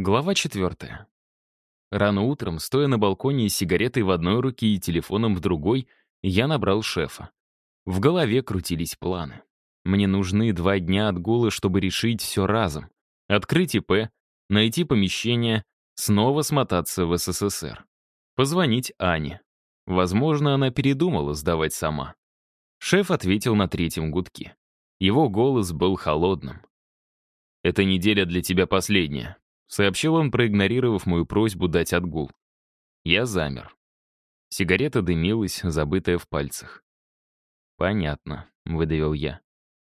Глава четвертая. Рано утром, стоя на балконе с сигаретой в одной руке и телефоном в другой, я набрал шефа. В голове крутились планы. Мне нужны два дня отгула, чтобы решить все разом. Открыть ИП, найти помещение, снова смотаться в СССР. Позвонить Ане. Возможно, она передумала сдавать сама. Шеф ответил на третьем гудке. Его голос был холодным. «Эта неделя для тебя последняя», — сообщил он, проигнорировав мою просьбу дать отгул. Я замер. Сигарета дымилась, забытая в пальцах. «Понятно», — выдавил я.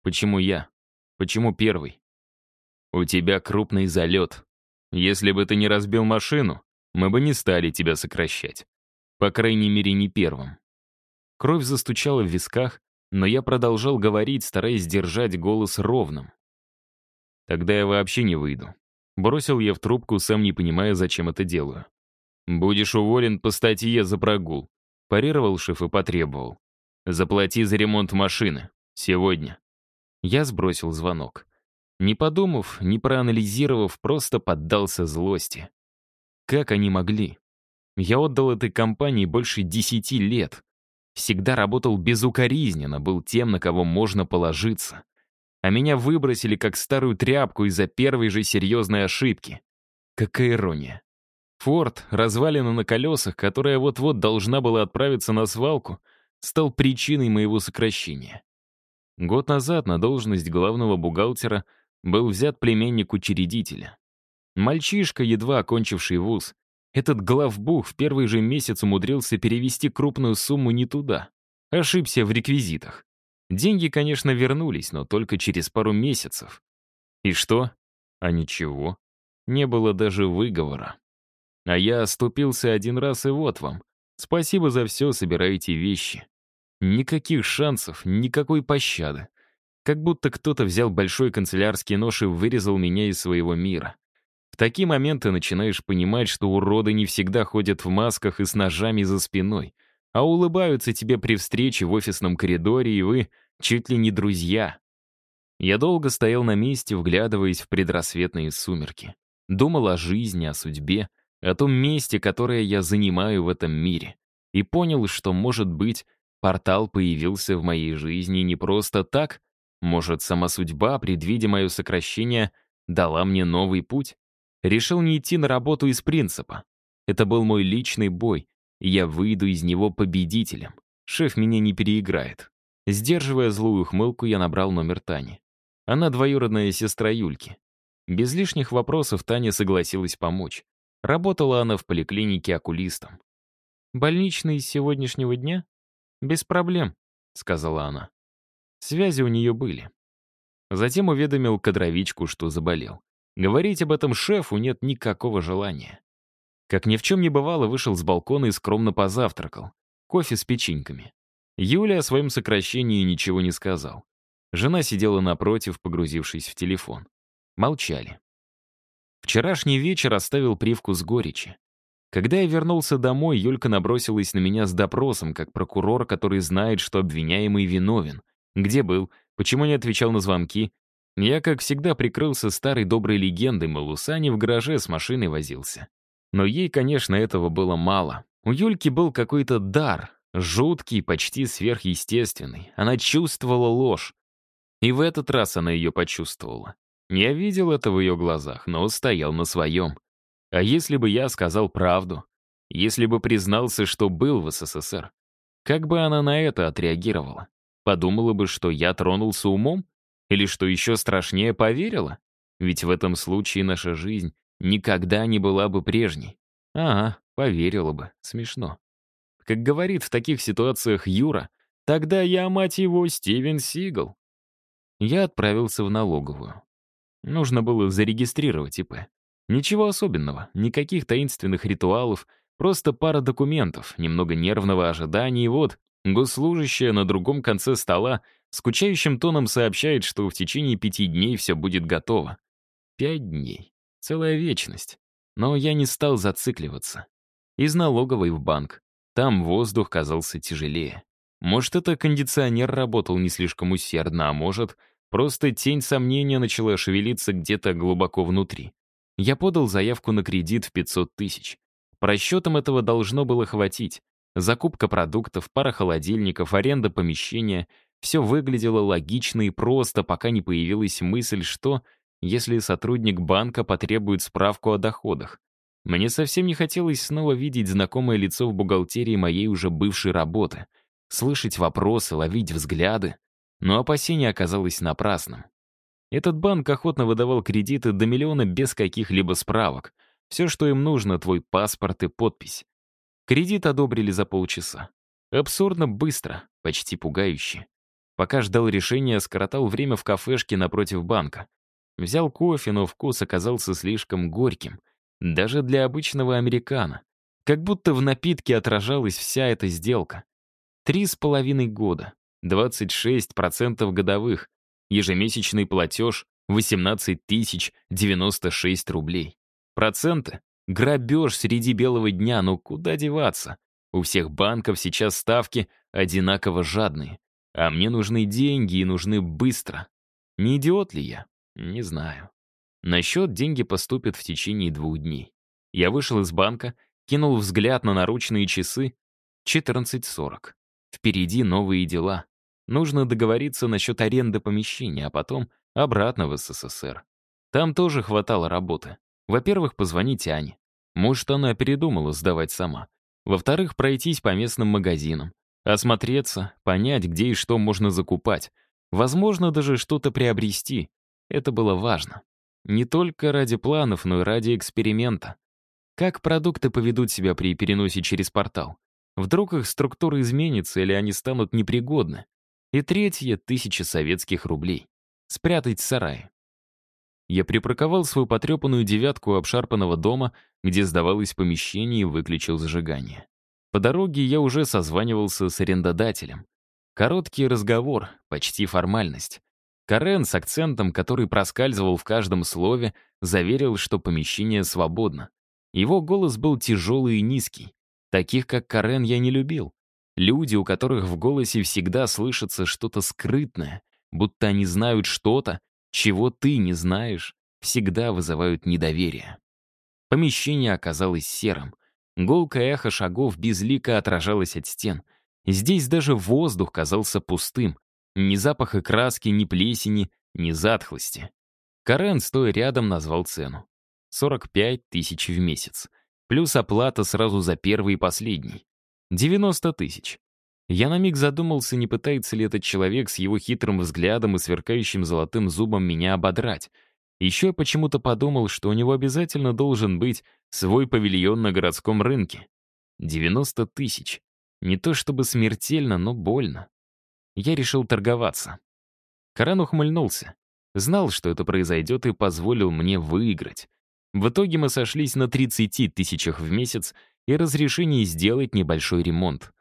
«Почему я? Почему первый?» «У тебя крупный залет. Если бы ты не разбил машину, мы бы не стали тебя сокращать. По крайней мере, не первым». Кровь застучала в висках, но я продолжал говорить, стараясь держать голос ровным. «Тогда я вообще не выйду». Бросил я в трубку, сам не понимая, зачем это делаю. «Будешь уволен по статье за прогул», — парировал шеф и потребовал. «Заплати за ремонт машины. Сегодня». Я сбросил звонок. Не подумав, не проанализировав, просто поддался злости. Как они могли? Я отдал этой компании больше десяти лет. Всегда работал безукоризненно, был тем, на кого можно положиться. А меня выбросили как старую тряпку из-за первой же серьезной ошибки. Какая ирония. Форд, развалина на колесах, которая вот-вот должна была отправиться на свалку, стал причиной моего сокращения. Год назад на должность главного бухгалтера был взят племенник учредителя. Мальчишка, едва окончивший вуз, этот главбух в первый же месяц умудрился перевести крупную сумму не туда. Ошибся в реквизитах. Деньги, конечно, вернулись, но только через пару месяцев. И что? А ничего. Не было даже выговора. А я оступился один раз, и вот вам. Спасибо за все, собирайте вещи. Никаких шансов, никакой пощады. Как будто кто-то взял большой канцелярский нож и вырезал меня из своего мира. В такие моменты начинаешь понимать, что уроды не всегда ходят в масках и с ножами за спиной, а улыбаются тебе при встрече в офисном коридоре, и вы чуть ли не друзья. Я долго стоял на месте, вглядываясь в предрассветные сумерки. Думал о жизни, о судьбе, о том месте, которое я занимаю в этом мире. И понял, что, может быть, портал появился в моей жизни не просто так, может, сама судьба, предвидя мое сокращение, дала мне новый путь? Решил не идти на работу из принципа. Это был мой личный бой, и я выйду из него победителем. Шеф меня не переиграет. Сдерживая злую ухмылку, я набрал номер Тани. Она двоюродная сестра Юльки. Без лишних вопросов Таня согласилась помочь. Работала она в поликлинике окулистом. «Больничный с сегодняшнего дня?» «Без проблем», — сказала она. Связи у нее были. Затем уведомил кадровичку, что заболел. Говорить об этом шефу нет никакого желания. Как ни в чем не бывало, вышел с балкона и скромно позавтракал. Кофе с печеньками. Юля о своем сокращении ничего не сказал. Жена сидела напротив, погрузившись в телефон. Молчали. Вчерашний вечер оставил привкус горечи. Когда я вернулся домой, Юлька набросилась на меня с допросом, как прокурор, который знает, что обвиняемый виновен. Где был? Почему не отвечал на звонки? Я, как всегда, прикрылся старой доброй легендой, мол, у Сани в гараже с машиной возился. Но ей, конечно, этого было мало. У Юльки был какой-то дар, жуткий, почти сверхъестественный. Она чувствовала ложь. И в этот раз она ее почувствовала. Я видел это в ее глазах, но стоял на своем. А если бы я сказал правду? Если бы признался, что был в СССР? Как бы она на это отреагировала? Подумала бы, что я тронулся умом? Или, что еще страшнее, поверила? Ведь в этом случае наша жизнь никогда не была бы прежней. Ага, поверила бы. Смешно. Как говорит в таких ситуациях Юра, тогда я, мать его, Стивен Сигал. Я отправился в налоговую. Нужно было зарегистрировать ИП. Ничего особенного, никаких таинственных ритуалов, просто пара документов, немного нервного ожидания, и вот, госслужащая на другом конце стола Скучающим тоном сообщает, что в течение пяти дней все будет готово. Пять дней. Целая вечность. Но я не стал зацикливаться. Из налоговой в банк. Там воздух казался тяжелее. Может, это кондиционер работал не слишком усердно, а может, просто тень сомнения начала шевелиться где-то глубоко внутри. Я подал заявку на кредит в 500 тысяч. По расчетам этого должно было хватить. Закупка продуктов, пара холодильников, аренда помещения — все выглядело логично и просто, пока не появилась мысль, что, если сотрудник банка потребует справку о доходах. Мне совсем не хотелось снова видеть знакомое лицо в бухгалтерии моей уже бывшей работы, слышать вопросы, ловить взгляды. Но опасение оказалось напрасным. Этот банк охотно выдавал кредиты до миллиона без каких-либо справок. Все, что им нужно, твой паспорт и подпись. Кредит одобрили за полчаса. Абсурдно быстро, почти пугающе. Пока ждал решения, скоротал время в кафешке напротив банка. Взял кофе, но вкус оказался слишком горьким. Даже для обычного американо. Как будто в напитке отражалась вся эта сделка. Три с половиной года. 26% годовых. Ежемесячный платеж 18 тысяч 96 рублей. Проценты? Грабеж среди белого дня, ну куда деваться? У всех банков сейчас ставки одинаково жадные. А мне нужны деньги и нужны быстро. Не идиот ли я? Не знаю. На счет деньги поступят в течение двух дней. Я вышел из банка, кинул взгляд на наручные часы. 14.40. Впереди новые дела. Нужно договориться насчет аренды помещения, а потом обратно в СССР. Там тоже хватало работы. Во-первых, позвонить Ане. Может, она передумала сдавать сама. Во-вторых, пройтись по местным магазинам. Осмотреться, понять, где и что можно закупать. Возможно, даже что-то приобрести. Это было важно. Не только ради планов, но и ради эксперимента. Как продукты поведут себя при переносе через портал? Вдруг их структура изменится или они станут непригодны? И третье — тысяча советских рублей. Спрятать в сарае. Я припарковал свою потрепанную девятку обшарпанного дома, где сдавалось помещение и выключил зажигание. По дороге я уже созванивался с арендодателем. Короткий разговор, почти формальность. Карен с акцентом, который проскальзывал в каждом слове, заверил, что помещение свободно. Его голос был тяжелый и низкий. Таких, как Карен, я не любил. Люди, у которых в голосе всегда слышится что-то скрытное, будто они знают что-то, чего ты не знаешь, всегда вызывают недоверие. Помещение оказалось серым. Голкое эхо шагов безлико отражалось от стен. Здесь даже воздух казался пустым. Ни запаха краски, ни плесени, ни затхлости. Карен, стоя рядом, назвал цену. 45 тысяч в месяц. Плюс оплата сразу за первый и последний. 90 тысяч. Я на миг задумался, не пытается ли этот человек с его хитрым взглядом и сверкающим золотым зубом меня ободрать. Еще я почему-то подумал, что у него обязательно должен быть свой павильон на городском рынке. 90 тысяч. Не то чтобы смертельно, но больно. Я решил торговаться. Каран ухмыльнулся. Знал, что это произойдет, и позволил мне выиграть. В итоге мы сошлись на 30 тысячах в месяц и разрешении сделать небольшой ремонт.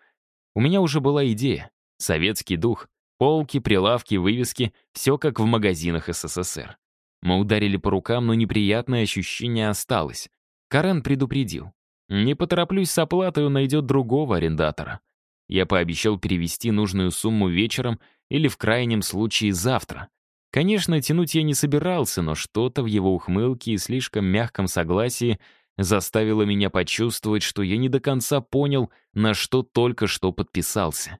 У меня уже была идея. Советский дух. Полки, прилавки, вывески — все как в магазинах СССР. Мы ударили по рукам, но неприятное ощущение осталось. Карен предупредил. «Не потороплюсь с оплатой, он найдет другого арендатора». Я пообещал перевести нужную сумму вечером или в крайнем случае завтра. Конечно, тянуть я не собирался, но что-то в его ухмылке и слишком мягком согласии заставило меня почувствовать, что я не до конца понял, на что только что подписался.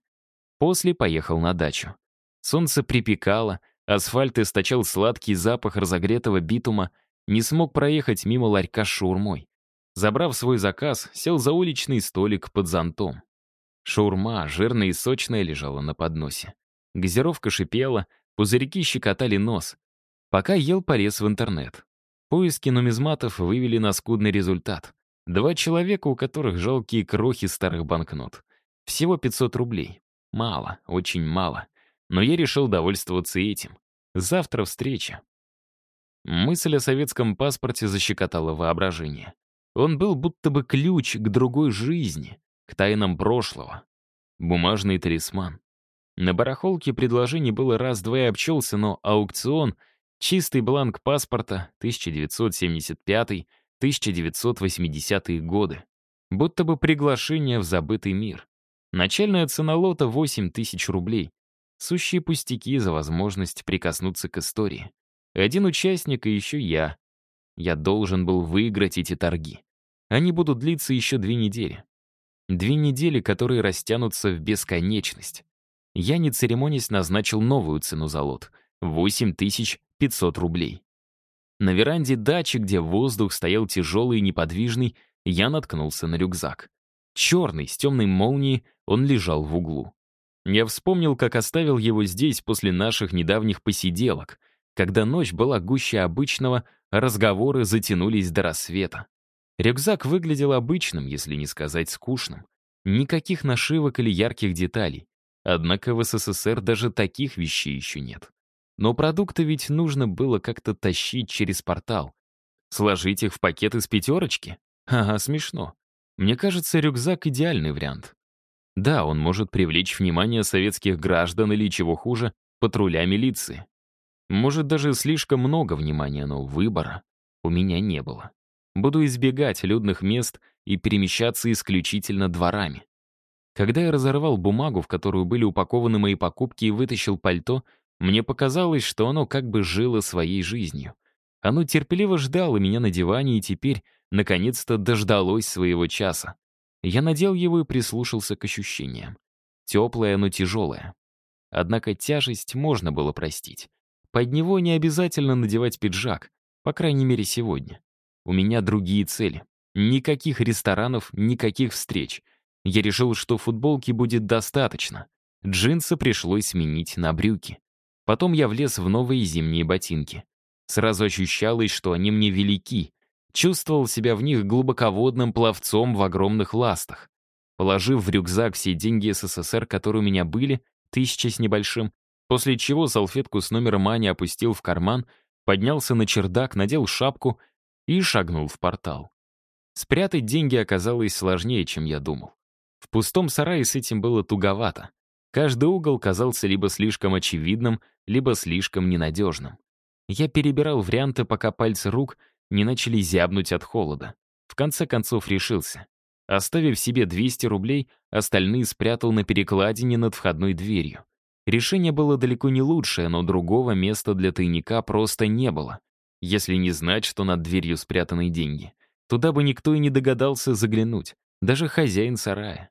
После поехал на дачу. Солнце припекало, асфальт источал сладкий запах разогретого битума, не смог проехать мимо ларька с шаурмой. Забрав свой заказ, сел за уличный столик под зонтом. Шаурма, жирная и сочная, лежала на подносе. Газировка шипела, пузырьки щекотали нос. Пока ел, полез в интернет. Поиски нумизматов вывели на скудный результат. Два человека, у которых жалкие крохи старых банкнот. Всего 500 рублей. Мало, очень мало. Но я решил довольствоваться этим. Завтра встреча. Мысль о советском паспорте защекотала воображение. Он был будто бы ключ к другой жизни, к тайнам прошлого. Бумажный талисман. На барахолке предложений было раз-два и обчелся, но аукцион — Чистый бланк паспорта 1975-1980 годы. Будто бы приглашение в забытый мир. Начальная цена лота 8 тысяч рублей. Сущие пустяки за возможность прикоснуться к истории. Один участник и еще я. Я должен был выиграть эти торги. Они будут длиться еще две недели. Две недели, которые растянутся в бесконечность. Я, не церемонясь, назначил новую цену за лот — 8500 рублей. На веранде дачи, где воздух стоял тяжелый и неподвижный, я наткнулся на рюкзак. Черный, с темной молнией, он лежал в углу. Я вспомнил, как оставил его здесь после наших недавних посиделок, когда ночь была гуще обычного, разговоры затянулись до рассвета. Рюкзак выглядел обычным, если не сказать скучным. Никаких нашивок или ярких деталей. Однако в СССР даже таких вещей еще нет. Но продукты ведь нужно было как-то тащить через портал. Сложить их в пакет из пятерочки? Ага, смешно. Мне кажется, рюкзак — идеальный вариант. Да, он может привлечь внимание советских граждан или, чего хуже, патруля милиции. Может, даже слишком много внимания, но выбора у меня не было. Буду избегать людных мест и перемещаться исключительно дворами. Когда я разорвал бумагу, в которую были упакованы мои покупки, и вытащил пальто, мне показалось, что оно как бы жило своей жизнью. Оно терпеливо ждало меня на диване и теперь, наконец-то, дождалось своего часа. Я надел его и прислушался к ощущениям. Теплое, но тяжелое. Однако тяжесть можно было простить. Под него не обязательно надевать пиджак, по крайней мере, сегодня. У меня другие цели. Никаких ресторанов, никаких встреч. Я решил, что футболки будет достаточно. Джинсы пришлось сменить на брюки. Потом я влез в новые зимние ботинки. Сразу ощущалось, что они мне велики. Чувствовал себя в них глубоководным пловцом в огромных ластах. Положив в рюкзак все деньги СССР, которые у меня были, тысяча с небольшим, после чего салфетку с номером Ани опустил в карман, поднялся на чердак, надел шапку и шагнул в портал. Спрятать деньги оказалось сложнее, чем я думал. В пустом сарае с этим было туговато. Каждый угол казался либо слишком очевидным, либо слишком ненадежным. Я перебирал варианты, пока пальцы рук не начали зябнуть от холода. В конце концов решился. Оставив себе 200 рублей, остальные спрятал на перекладине над входной дверью. Решение было далеко не лучшее, но другого места для тайника просто не было. Если не знать, что над дверью спрятаны деньги. Туда бы никто и не догадался заглянуть, даже хозяин сарая.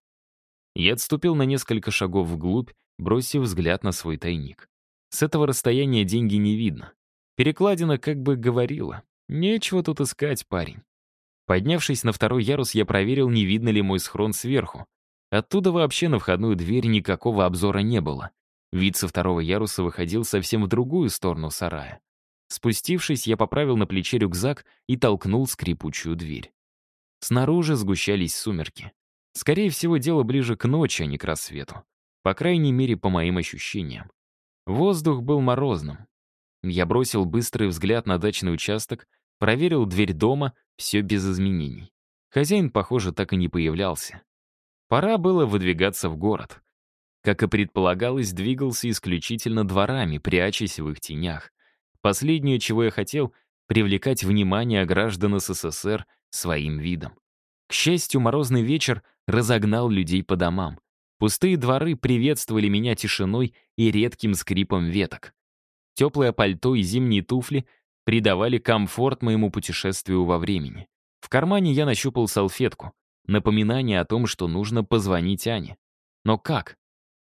Я отступил на несколько шагов вглубь, бросив взгляд на свой тайник. С этого расстояния деньги не видно. Перекладина как бы говорила. Нечего тут искать, парень. Поднявшись на второй ярус, я проверил, не видно ли мой схрон сверху. Оттуда вообще на входную дверь никакого обзора не было. Вид со второго яруса выходил совсем в другую сторону сарая. Спустившись, я поправил на плече рюкзак и толкнул скрипучую дверь. Снаружи сгущались сумерки. Скорее всего, дело ближе к ночи, а не к рассвету. По крайней мере, по моим ощущениям. Воздух был морозным. Я бросил быстрый взгляд на дачный участок, проверил дверь дома, все без изменений. Хозяин, похоже, так и не появлялся. Пора было выдвигаться в город. Как и предполагалось, двигался исключительно дворами, прячась в их тенях. Последнее, чего я хотел — привлекать внимание граждан СССР своим видом. К счастью, морозный вечер разогнал людей по домам. Пустые дворы приветствовали меня тишиной и редким скрипом веток. Теплое пальто и зимние туфли придавали комфорт моему путешествию во времени. В кармане я нащупал салфетку, напоминание о том, что нужно позвонить Ане. Но как?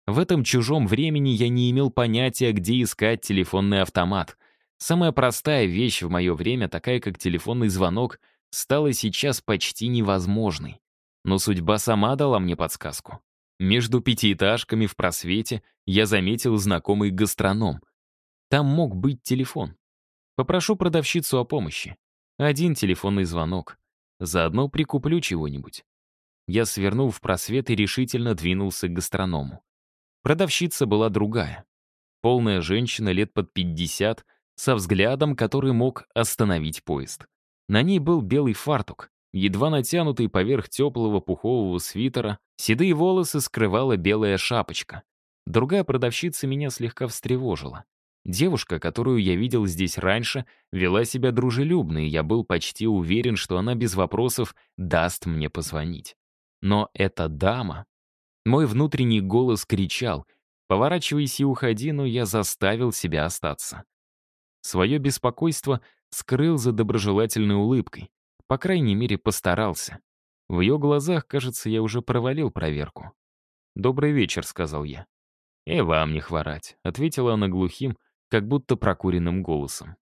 В этом чужом времени я не имел понятия, где искать телефонный автомат. Самая простая вещь в мое время, такая как телефонный звонок, стала сейчас почти невозможной. Но судьба сама дала мне подсказку. Между пятиэтажками в просвете я заметил знакомый гастроном. Там мог быть телефон. Попрошу продавщицу о помощи. Один телефонный звонок. Заодно прикуплю чего-нибудь. Я свернул в просвет и решительно двинулся к гастроному. Продавщица была другая. Полная женщина лет под 50, со взглядом, который мог остановить поезд. На ней был белый фартук, едва натянутый поверх теплого пухового свитера, седые волосы скрывала белая шапочка. Другая продавщица меня слегка встревожила. Девушка, которую я видел здесь раньше, вела себя дружелюбно, и я был почти уверен, что она без вопросов даст мне позвонить. Но эта дама... Мой внутренний голос кричал «Поворачивайся и уходи», но я заставил себя остаться. Свое беспокойство скрыл за доброжелательной улыбкой. По крайней мере, постарался. В ее глазах, кажется, я уже провалил проверку. «Добрый вечер», — сказал я. «И вам не хворать», — ответила она глухим, как будто прокуренным голосом.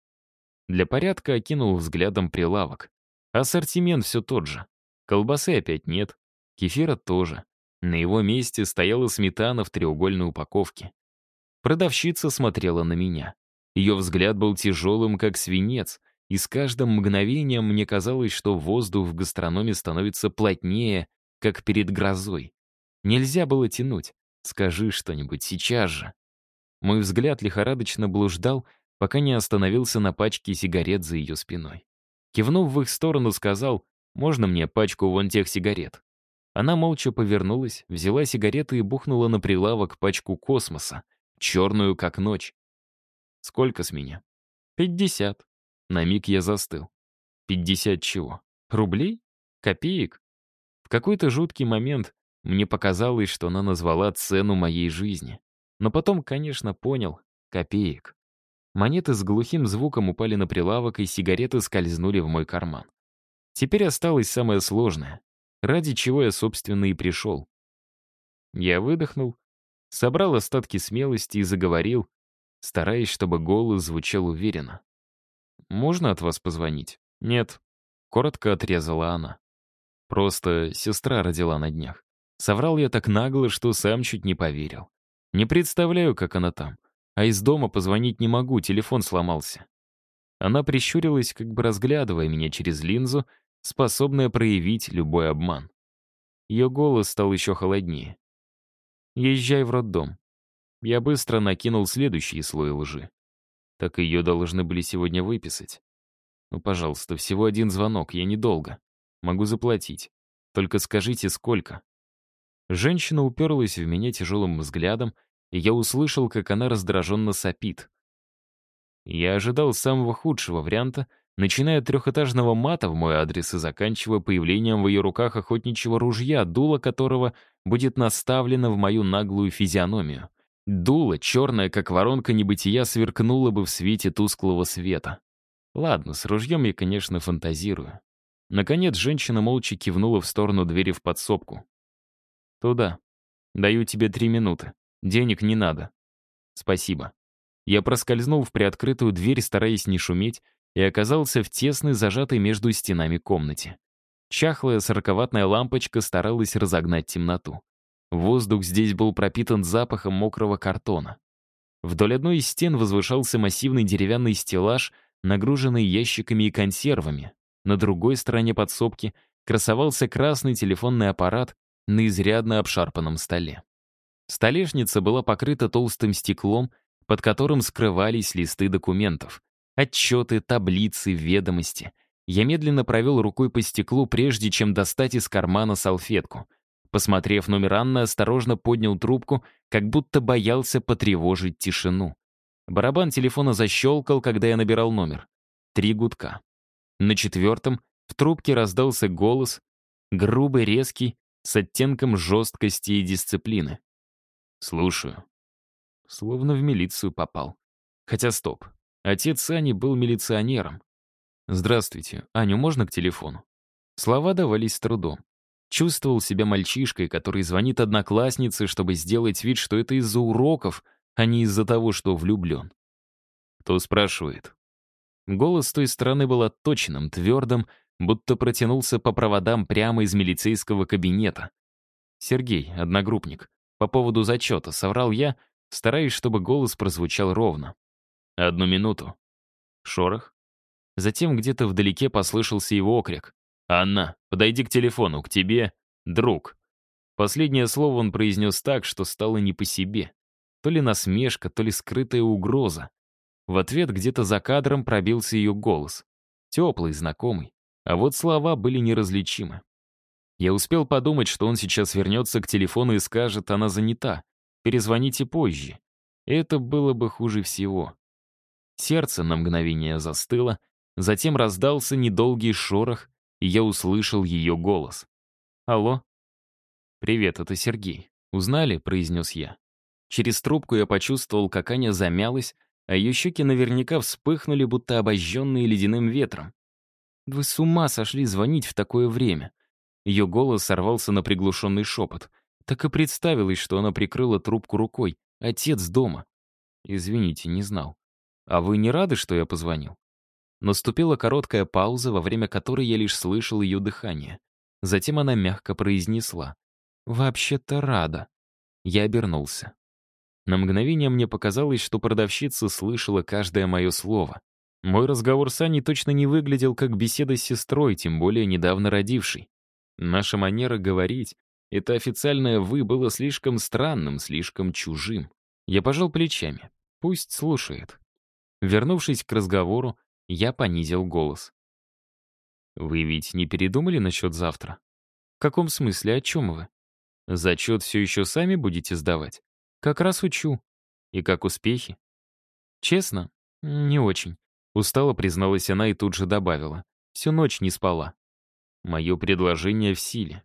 Для порядка окинул взглядом прилавок. Ассортимент все тот же. Колбасы опять нет, кефира тоже. На его месте стояла сметана в треугольной упаковке. Продавщица смотрела на меня. Ее взгляд был тяжелым, как свинец, и с каждым мгновением мне казалось, что воздух в гастрономе становится плотнее, как перед грозой. Нельзя было тянуть. Скажи что-нибудь сейчас же. Мой взгляд лихорадочно блуждал, пока не остановился на пачке сигарет за ее спиной. Кивнув в их сторону, сказал, «Можно мне пачку вон тех сигарет?» Она молча повернулась, взяла сигареты и бухнула на прилавок пачку космоса, черную как ночь. «Сколько с меня?» «Пятьдесят». На миг я застыл. «Пятьдесят чего? Рублей? Копеек?» В какой-то жуткий момент мне показалось, что она назвала цену моей жизни. Но потом, конечно, понял — копеек. Монеты с глухим звуком упали на прилавок, и сигареты скользнули в мой карман. Теперь осталось самое сложное, ради чего я, собственно, и пришел. Я выдохнул, собрал остатки смелости и заговорил, стараясь, чтобы голос звучал уверенно. «Можно от вас позвонить?» «Нет», — коротко отрезала она. «Просто сестра родила на днях. Соврал я так нагло, что сам чуть не поверил. Не представляю, как она там. А из дома позвонить не могу, телефон сломался. Она прищурилась, как бы разглядывая меня через линзу, способная проявить любой обман. Ее голос стал еще холоднее. «Езжай в роддом». Я быстро накинул следующий слой лжи. Так ее должны были сегодня выписать. Ну, пожалуйста, всего один звонок, я недолго. Могу заплатить. Только скажите, сколько. Женщина уперлась в меня тяжелым взглядом, и я услышал, как она раздраженно сопит. Я ожидал самого худшего варианта, начиная от трехэтажного мата в мой адрес и заканчивая появлением в ее руках охотничьего ружья, дуло которого будет наставлено в мою наглую физиономию. Дуло, черное, как воронка небытия, сверкнуло бы в свете тусклого света. Ладно, с ружьем я, конечно, фантазирую. Наконец, женщина молча кивнула в сторону двери в подсобку. «Туда. Даю тебе три минуты. Денег не надо». «Спасибо». Я проскользнул в приоткрытую дверь, стараясь не шуметь, и оказался в тесной, зажатой между стенами комнате. Чахлая сороковатная лампочка старалась разогнать темноту. Воздух здесь был пропитан запахом мокрого картона. Вдоль одной из стен возвышался массивный деревянный стеллаж, нагруженный ящиками и консервами. На другой стороне подсобки красовался красный телефонный аппарат на изрядно обшарпанном столе. Столешница была покрыта толстым стеклом, под которым скрывались листы документов. Отчеты, таблицы, ведомости. Я медленно провел рукой по стеклу, прежде чем достать из кармана салфетку. Посмотрев номер Анны, осторожно поднял трубку, как будто боялся потревожить тишину. Барабан телефона защелкал, когда я набирал номер. Три гудка. На четвертом в трубке раздался голос, грубый, резкий, с оттенком жесткости и дисциплины. «Слушаю». Словно в милицию попал. Хотя стоп. Отец Ани был милиционером. «Здравствуйте. Аню можно к телефону?» Слова давались с трудом. Чувствовал себя мальчишкой, который звонит однокласснице, чтобы сделать вид, что это из-за уроков, а не из-за того, что влюблен. Кто спрашивает? Голос той стороны был отточенным, твердым, будто протянулся по проводам прямо из милицейского кабинета. «Сергей, одногруппник, по поводу зачета соврал я, стараясь, чтобы голос прозвучал ровно. Одну минуту. Шорох. Затем где-то вдалеке послышался его окрик. «Анна, подойди к телефону, к тебе, друг». Последнее слово он произнес так, что стало не по себе. То ли насмешка, то ли скрытая угроза. В ответ где-то за кадром пробился ее голос. Теплый, знакомый. А вот слова были неразличимы. Я успел подумать, что он сейчас вернется к телефону и скажет, она занята. Перезвоните позже. Это было бы хуже всего. Сердце на мгновение застыло, затем раздался недолгий шорох, и я услышал ее голос. «Алло?» «Привет, это Сергей. Узнали?» — произнес я. Через трубку я почувствовал, как Аня замялась, а ее щеки наверняка вспыхнули, будто обожженные ледяным ветром. «Вы с ума сошли звонить в такое время?» Ее голос сорвался на приглушенный шепот. Так и представилось, что она прикрыла трубку рукой. «Отец дома». «Извините, не знал». «А вы не рады, что я позвонил?» Наступила короткая пауза, во время которой я лишь слышал ее дыхание. Затем она мягко произнесла. «Вообще-то рада». Я обернулся. На мгновение мне показалось, что продавщица слышала каждое мое слово. Мой разговор с Аней точно не выглядел как беседа с сестрой, тем более недавно родившей. Наша манера говорить, это официальное «вы» было слишком странным, слишком чужим. Я пожал плечами. Пусть слушает. Вернувшись к разговору, я понизил голос. «Вы ведь не передумали насчет завтра?» «В каком смысле? О чем вы?» «Зачет все еще сами будете сдавать?» «Как раз учу». «И как успехи?» «Честно, не очень», — устало призналась она и тут же добавила. «Всю ночь не спала». Мое предложение в силе.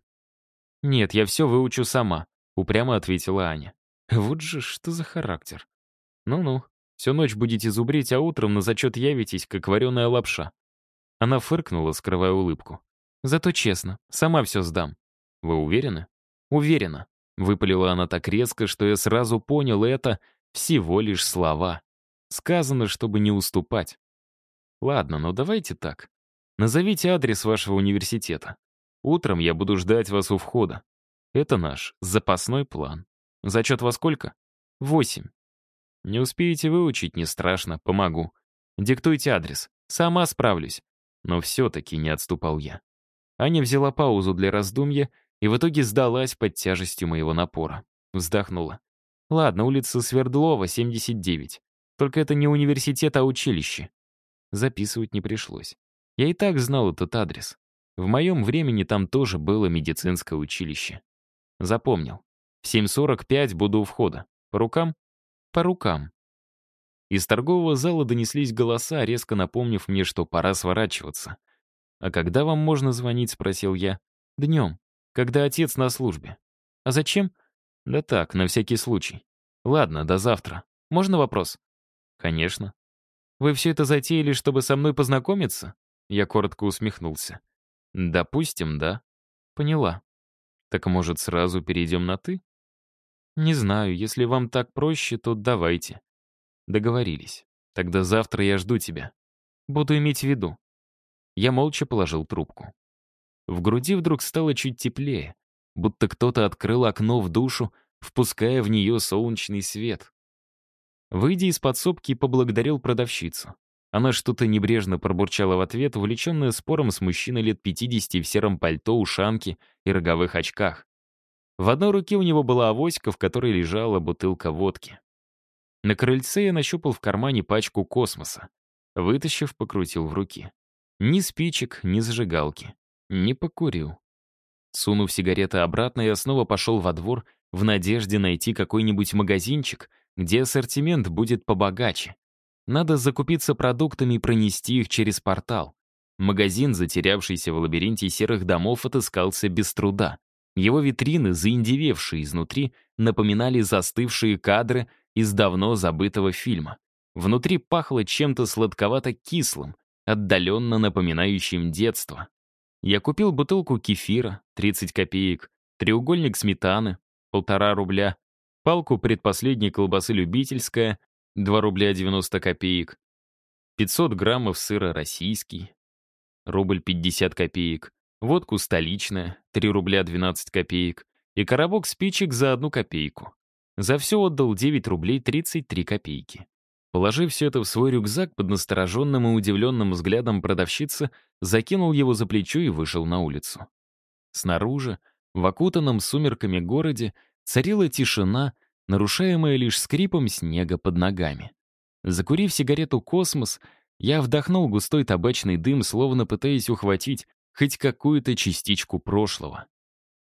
«Нет, я все выучу сама», — упрямо ответила Аня. «Вот же что за характер». «Ну-ну, всю ночь будете зубрить, а утром на зачет явитесь, как вареная лапша». Она фыркнула, скрывая улыбку. «Зато честно, сама все сдам». «Вы уверены?» «Уверена», — выпалила она так резко, что я сразу понял это всего лишь слова. Сказано, чтобы не уступать. «Ладно, но давайте так. Назовите адрес вашего университета. Утром я буду ждать вас у входа. Это наш запасной план. Зачет во сколько? Восемь. Не успеете выучить, не страшно, помогу. Диктуйте адрес. Сама справлюсь. Но все-таки не отступал я. Аня взяла паузу для раздумья и в итоге сдалась под тяжестью моего напора. Вздохнула. Ладно, улица Свердлова, 79. Только это не университет, а училище. Записывать не пришлось. Я и так знал этот адрес. В моем времени там тоже было медицинское училище. Запомнил. В 7.45 буду у входа. По рукам? По рукам. Из торгового зала донеслись голоса, резко напомнив мне, что пора сворачиваться. «А когда вам можно звонить?» — спросил я. «Днем, когда отец на службе». «А зачем?» «Да так, на всякий случай». «Ладно, до завтра. Можно вопрос?» «Конечно». «Вы все это затеяли, чтобы со мной познакомиться?» Я коротко усмехнулся. «Допустим, да». «Поняла. Так, может, сразу перейдем на «ты»?» «Не знаю, если вам так проще, то давайте». Договорились. Тогда завтра я жду тебя. Буду иметь в виду. Я молча положил трубку. В груди вдруг стало чуть теплее, будто кто-то открыл окно в душу, впуская в нее солнечный свет. Выйдя из подсобки, поблагодарил продавщицу. Она что-то небрежно пробурчала в ответ, увлеченная спором с мужчиной лет 50 в сером пальто, ушанке и роговых очках. В одной руке у него была авоська, в которой лежала бутылка водки. На крыльце я нащупал в кармане пачку космоса. Вытащив, покрутил в руки. Ни спичек, ни зажигалки. Не покурил. Сунув сигареты обратно, я снова пошел во двор в надежде найти какой-нибудь магазинчик, где ассортимент будет побогаче. Надо закупиться продуктами и пронести их через портал. Магазин, затерявшийся в лабиринте серых домов, отыскался без труда. Его витрины, заиндевевшие изнутри, напоминали застывшие кадры из давно забытого фильма. Внутри пахло чем-то сладковато-кислым, отдаленно напоминающим детство. Я купил бутылку кефира, 30 копеек, треугольник сметаны, полтора рубля, палку предпоследней колбасы любительская, 2 рубля 90 копеек. 500 граммов сыра российский. Рубль 50 копеек. Водку столичная, 3 рубля 12 копеек. И коробок спичек за одну копейку. За все отдал 9 рублей 33 копейки. Положив все это в свой рюкзак под настороженным и удивленным взглядом продавщицы, закинул его за плечо и вышел на улицу. Снаружи, в окутанном сумерками городе, царила тишина, нарушаемое лишь скрипом снега под ногами. Закурив сигарету «Космос», я вдохнул густой табачный дым, словно пытаясь ухватить хоть какую-то частичку прошлого.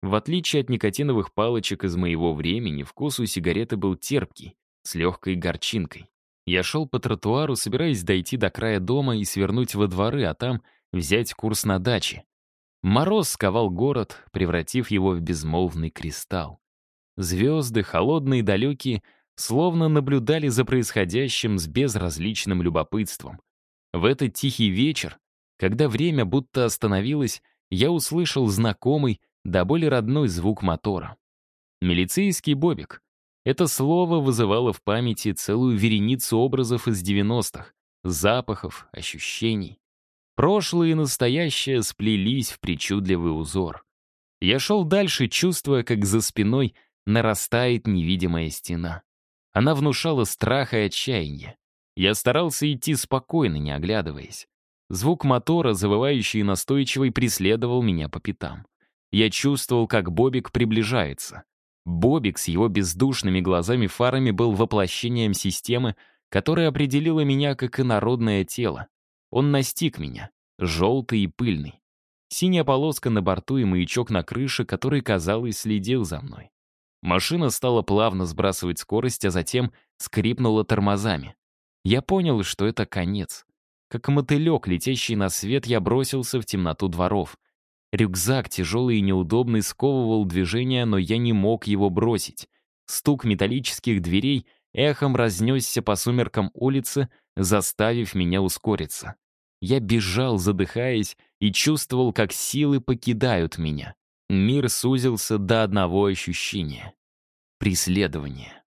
В отличие от никотиновых палочек из моего времени, вкус у сигареты был терпкий, с легкой горчинкой. Я шел по тротуару, собираясь дойти до края дома и свернуть во дворы, а там взять курс на даче. Мороз сковал город, превратив его в безмолвный кристалл. Звезды, холодные и далекие, словно наблюдали за происходящим с безразличным любопытством. В этот тихий вечер, когда время будто остановилось, я услышал знакомый, да более родной звук мотора. Милицейский бобик. Это слово вызывало в памяти целую вереницу образов из 90-х, запахов, ощущений. Прошлое и настоящее сплелись в причудливый узор. Я шел дальше, чувствуя, как за спиной нарастает невидимая стена. Она внушала страх и отчаяние. Я старался идти спокойно, не оглядываясь. Звук мотора, завывающий и настойчивый, преследовал меня по пятам. Я чувствовал, как Бобик приближается. Бобик с его бездушными глазами-фарами был воплощением системы, которая определила меня как инородное тело. Он настиг меня, желтый и пыльный. Синяя полоска на борту и маячок на крыше, который, казалось, следил за мной. Машина стала плавно сбрасывать скорость, а затем скрипнула тормозами. Я понял, что это конец. Как мотылек, летящий на свет, я бросился в темноту дворов. Рюкзак, тяжелый и неудобный, сковывал движение, но я не мог его бросить. Стук металлических дверей эхом разнесся по сумеркам улицы, заставив меня ускориться. Я бежал, задыхаясь, и чувствовал, как силы покидают меня. Мир сузился до одного ощущения — преследования.